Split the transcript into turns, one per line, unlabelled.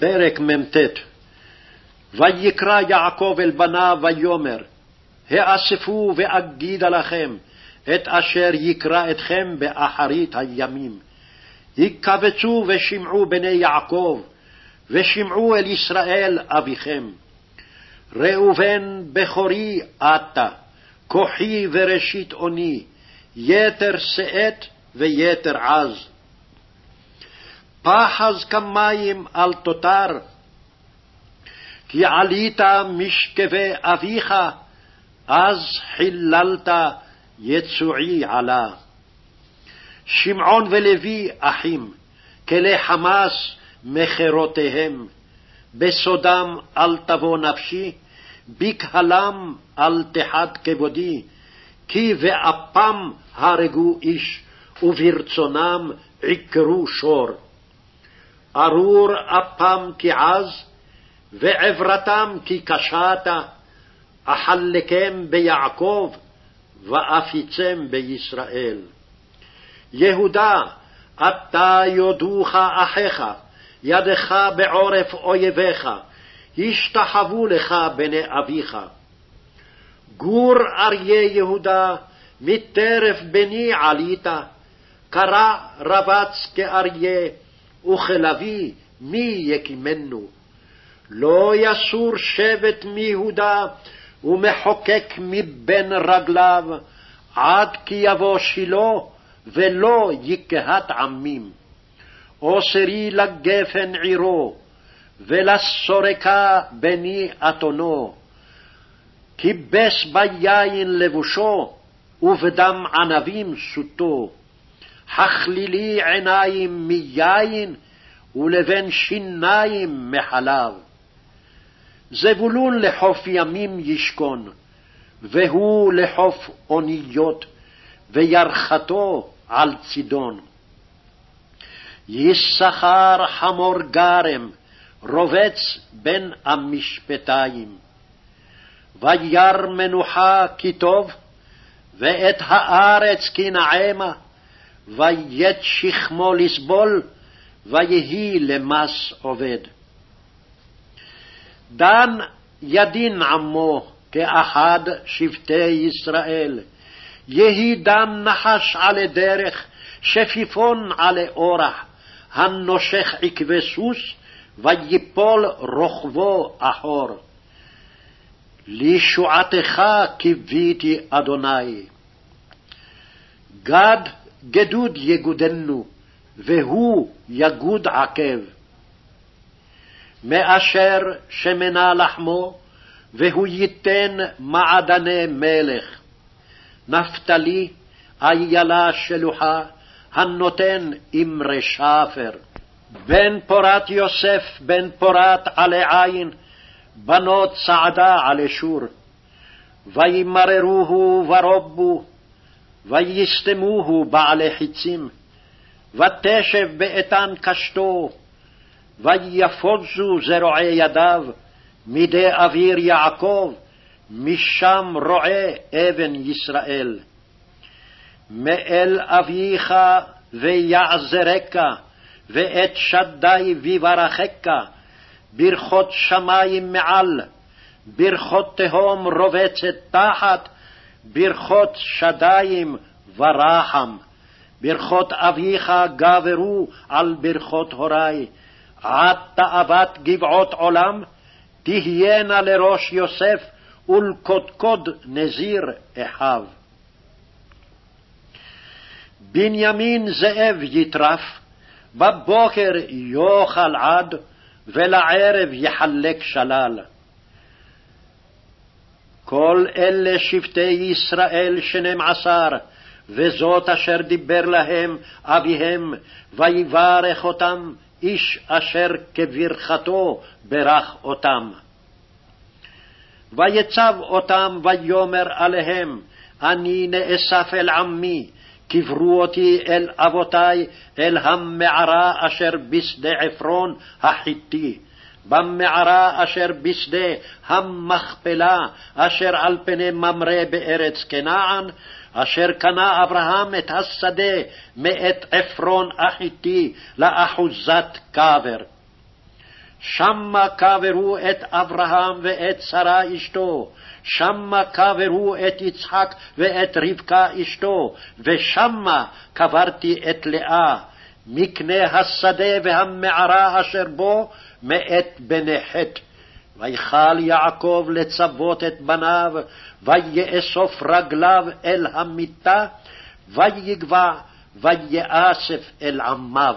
פרק מ"ט ויקרא יעקב אל בניו ויאמר האספו ואגידה לכם את אשר יקרא אתכם באחרית הימים. יקבצו ושמעו בני יעקב, ושמעו אל ישראל אביכם. ראובן בכורי אתה, כוחי וראשית אוני, יתר שאת ויתר עז. פחז כמים אל תותר, כי עלית משכבי אביך, אז חיללת יצועי עלה. שמעון ולוי אחים, כלי חמס מכרותיהם, בסודם אל תבוא נפשי, בקהלם אל תחת כבודי, כי באפם הרגו איש, וברצונם עיקרו שור. ארור אפם כי עז, ועברתם כי קשת, אחלקם ביעקב, ואפיצם בישראל. יהודה, אתה יודוך אחיך, ידך בעורף אויביך, השתחוו לך בני אביך. גור אריה יהודה, מטרף בני עלית, קרע רבץ כאריה, וכלביא מי יקימנו. לא יסור שבט מיהודה, ומחוקק מבין רגליו, עד כי יבוא שילה, ולא יקהת עמים. אוסרי לגפן עירו, ולסורקה בני אתונו. כיבס ביין לבושו, ובדם ענבים סוטו. הכלילי עיניים מיין, ולבן שיניים מחלב. זבולון לחוף ימים ישכון, והוא לחוף אוניות, וירכתו על צידון. יששכר חמור גרם, רובץ בין המשפטיים. וירא מנוחה כי טוב, ואת הארץ כי נעמה, ויית שכמו לסבול, ויהי למס עובד. דן ידין עמו כאחד שבטי ישראל, יהי דן נחש עלי דרך, שפיפון עלי אורח, הנושך עקבי סוס, ויפול רוכבו אחור. לישועתך קיוויתי, אדוני. גד גדוד יגודנו, והוא יגוד עקב. מאשר שמנה לחמו, והוא ייתן מעדני מלך. נפתלי, איילה שלוחה, הנותן אמרי שפר. בן פורת יוסף, בן פורת עלי עין, בנות צעדה עלי שור. וימררוהו ורובו, ויסתמוהו בעלי חצים. ותשב באיתן קשתו, ויפוזו זרועי ידיו, מידי אוויר יעקב, משם רועה אבן ישראל. מאל אביך ויעזרק, ואת שדי ויברכך, ברכות שמים מעל, ברכות תהום רובצת תחת, ברכות שדיים ורחם. ברכות אביך גברו על ברכות הורי, עד תאוות גבעות עולם, תהיינה לראש יוסף ולקודקוד נזיר אחיו. בנימין זאב יטרף, בבוקר יאכל עד, ולערב יחלק שלל. כל אלה שבטי ישראל שנים עשר, וזאת אשר דיבר להם אביהם, ויברך אותם איש אשר כברכתו ברך אותם. ויצב אותם ויאמר עליהם, אני נאסף אל עמי, קברו אותי אל אבותי, אל המערה אשר בשדה עפרון החיתי, במערה אשר בשדה המכפלה, אשר על פני ממרא בארץ כנען, אשר קנה אברהם את השדה מאת עפרון החיתי לאחוזת קבר. שמה קברו את אברהם ואת שרה אשתו, שמה קברו את יצחק ואת רבקה אשתו, ושמה קברתי את לאה, מקנה השדה והמערה אשר בו, מאת בני חטא. ויכל יעקב לצוות את בניו, ויאסוף רגליו אל המיטה, ויגבע, ויאסף אל עמיו.